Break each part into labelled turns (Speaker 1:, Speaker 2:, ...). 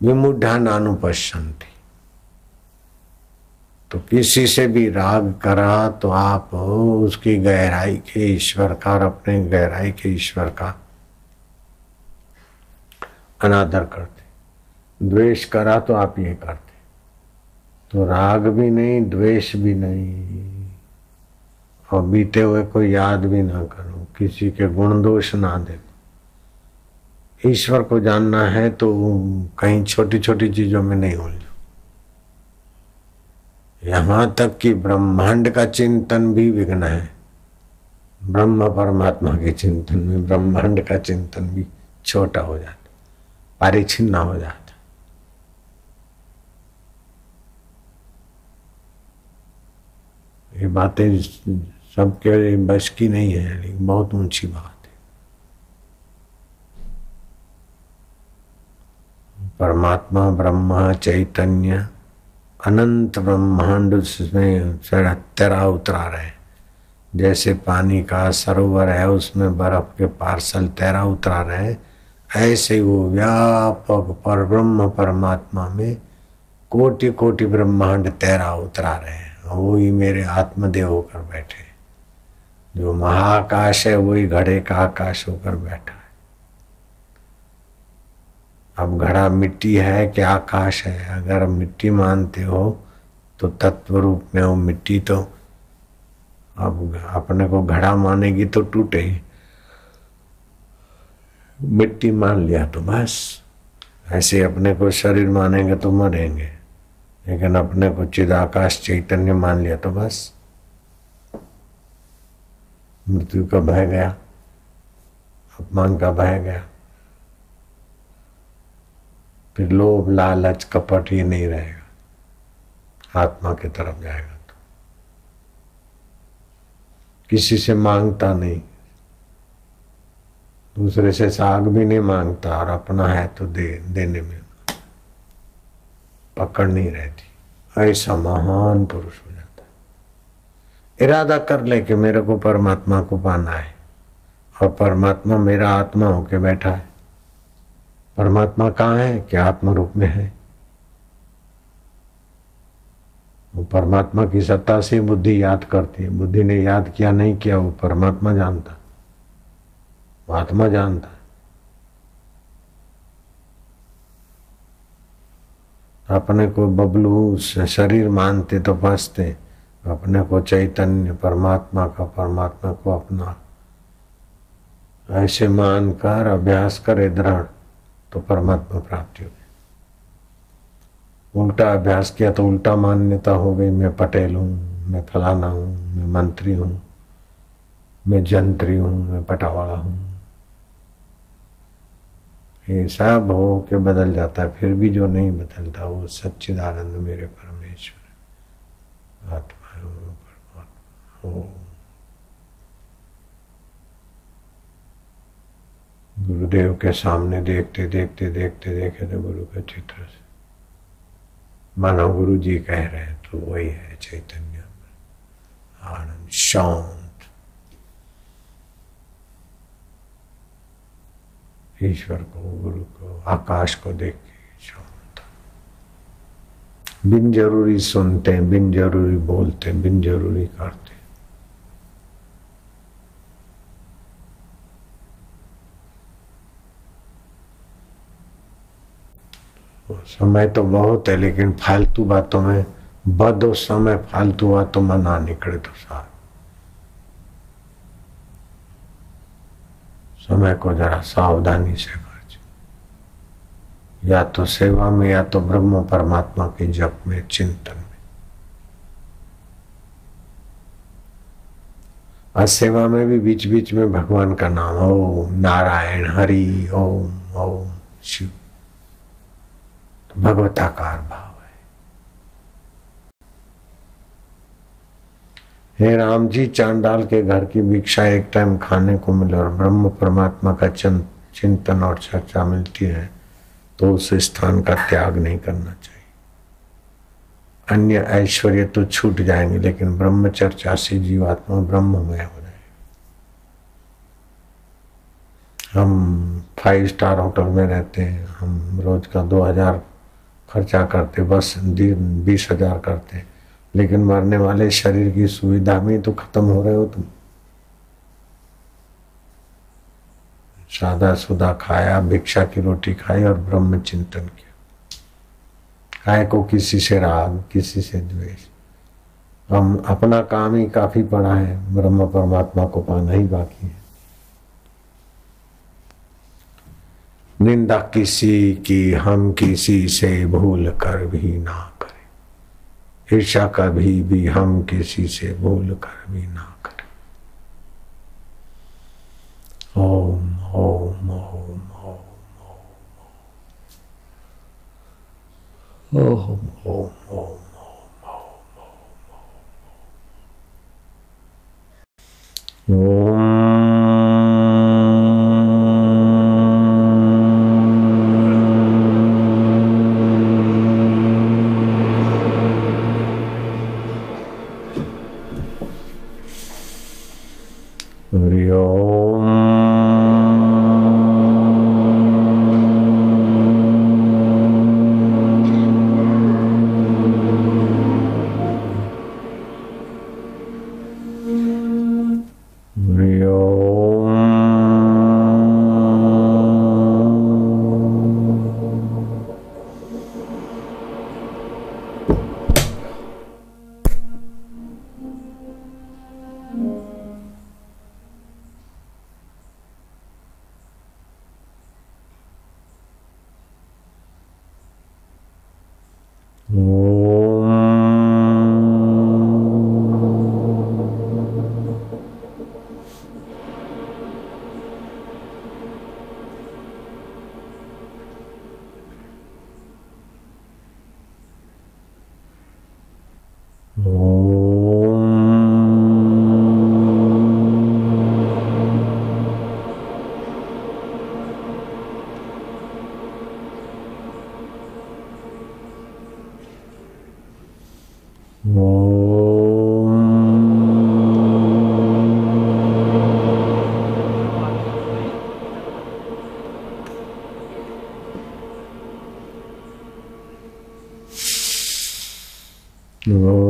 Speaker 1: विमुढ़ा नानुपश्यंती तो किसी से भी राग करा तो आप उसकी गहराई के ईश्वर का और अपने गहराई के ईश्वर का अनादर करते। द्वेष करा तो आप ये करते। तो राग भी नहीं, द्वेष भी नहीं। और बीते हुए को याद भी ना करो, किसी के गुण दोष ना देखो ईश्वर को जानना है तो कहीं छोटी छोटी चीज़ों में नहीं उलझो। यहाँ तक कि ब्रह्मांड का चिंतन भी विघ्न है। ब्रह्म परमात्मा के चिंतन में ब्रह्मांड का चिंतन भी छोटा हो जाता परिचिन्न हो जाता ये बातें सबके बस की नहीं है बहुत ऊँची बात। परमात्मा, ब्रह्मा, चैतन्य, अनंत ब्रह्मांड उसमें तेरा उतरा रहे जैसे पानी का सरोवर है, उसमें बर्फ़ के पार्सल तैरा उतरा रहे ऐसे वो व्यापक पर ब्रह्म परमात्मा में कोटि कोटि ब्रह्मांड तैरा उतरा रहे हैं। वो ही मेरे आत्मदेव होकर बैठे जो महाकाश है, वही घड़े का आकाश होकर बैठा अब घड़ा मिट्टी है कि आकाश है? अगर मिट्टी मानते हो तो तत्व रूप में वो मिट्टी तो। अब अपने को घड़ा मानेगी तो टूटे मिट्टी मान लिया तो बस। ऐसे अपने को शरीर मानेंगे तो मरेंगे। लेकिन अपने को चिदाकाश चैतन्य मान लिया तो बस। मृत्यु का भय गया। अपमान का भय गया। फिर लोभ, लालच, कपट ये नहीं रहेगा। आत्मा की तरफ़ जाएगा तो। किसी से माँगता नहीं। दूसरे से साग भी नहीं माँगता और अपना है तो दे, देने में पकड़ नहीं रहती। ऐसा महान पुरुष हो जाता है। इरादा कर ले कि मेरे को परमात्मा को पाना है और परमात्मा मेरा आत्मा होके बैठा है। परमात्मा कहाँ है? क्या आत्मा रूप में है? वो परमात्मा की सत्ता से बुद्धि याद करती है। बुद्धि ने याद किया, नहीं किया, वो परमात्मा जानता। वो आत्मा जानता। अपने को बबलू शरीर मानते तो फंसते अपने को चैतन्य, परमात्मा का, परमात्मा को अपना। ऐसे मानकर, अभ्यास करे, दृढ़। तो परमात्मा प्राप्ति हो गई। उल्टा अभ्यास किया तो उल्टा मान्यता हो गई, मैं पटेल हूँ, मैं फलाना हूँ, मैं मंत्री हूँ, मैं जंत्री हूँ, मैं पटावाला हूँ। ये सब हो के बदल जाता है, फिर भी जो नहीं बदलता, वो सच्चिदानंद मेरे परमेश्वर, आत्मा परमात्मा हो। गुरुदेव के सामने देखते देखते देखते, देखे तो गुरु के चित्र से। मानो गुरु जी कह रहे हैं तो वही है चैतन्य आनंद, शांत। ईश्वर को, गुरु को, आकाश को देख के शांत। बिन ज़रूरी सुनते, बिन ज़रूरी बोलते, बिन ज़रूरी करते। समय तो बहुत है, लेकिन फालतू बातों में, बदो समय फालतू बातों में ना निकले तो सार। समय को जरा सावधानी से या तो सेवा में, या तो ब्रह्म परमात्मा के जप में, चिंतन में। और सेवा में भी बीच बीच में भगवान का नाम, ओम नारायण हरि, ओम ओम, शिव। भगवताकार भाव है। हे राम जी चांडाल के घर की भिक्षा एक टाइम खाने को मिले और ब्रह्म परमात्मा का चिंतन और चर्चा मिलती है तो उस स्थान का त्याग नहीं करना चाहिए। अन्य ऐश्वर्य तो छूट जाएँगे, लेकिन ब्रह्म चर्चा से जीवात्मा ब्रह्ममय हो जाए हम फाइव स्टार होटल में रहते हैं, हम रोज का दो हज़ार खर्चा करते, बस बीस हज़ार करते। लेकिन मरने वाले शरीर की सुविधा में तो खत्म हो रहे हो तुम। सादा सुदा खाया, भिक्षा की रोटी खाई और ब्रह्म चिंतन किया। काय को किसी से राग, किसी से द्वेष। हम अपना काम ही काफ़ी पड़ा है, ब्रह्म परमात्मा को पाना ही बाकी है। निंदा किसी की, हम किसी से भूल कर भी ना करें। ईर्षा कभी भी हम किसी से भूल कर भी ना करें। ओम ओम ओम ओम ओम ओम। ओम Oh. Rio. โอ้ No.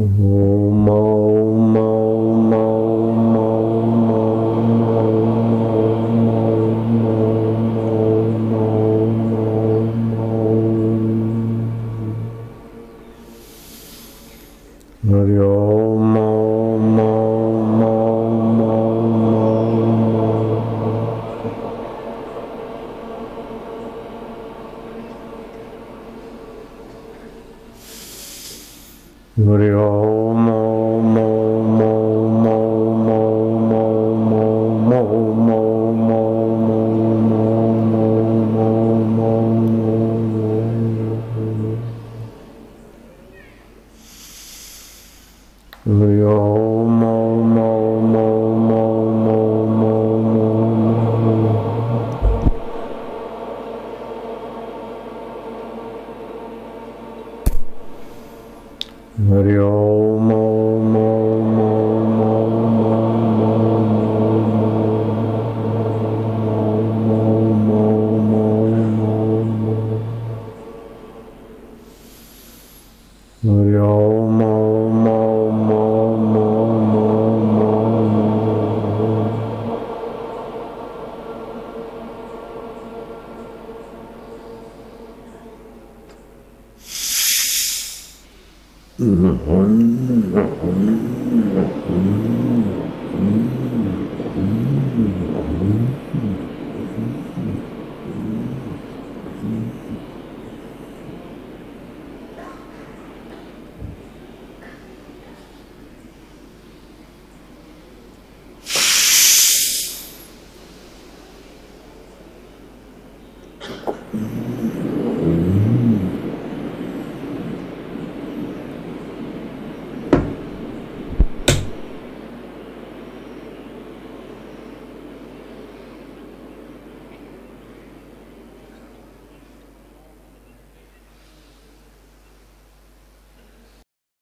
Speaker 1: Om Hariom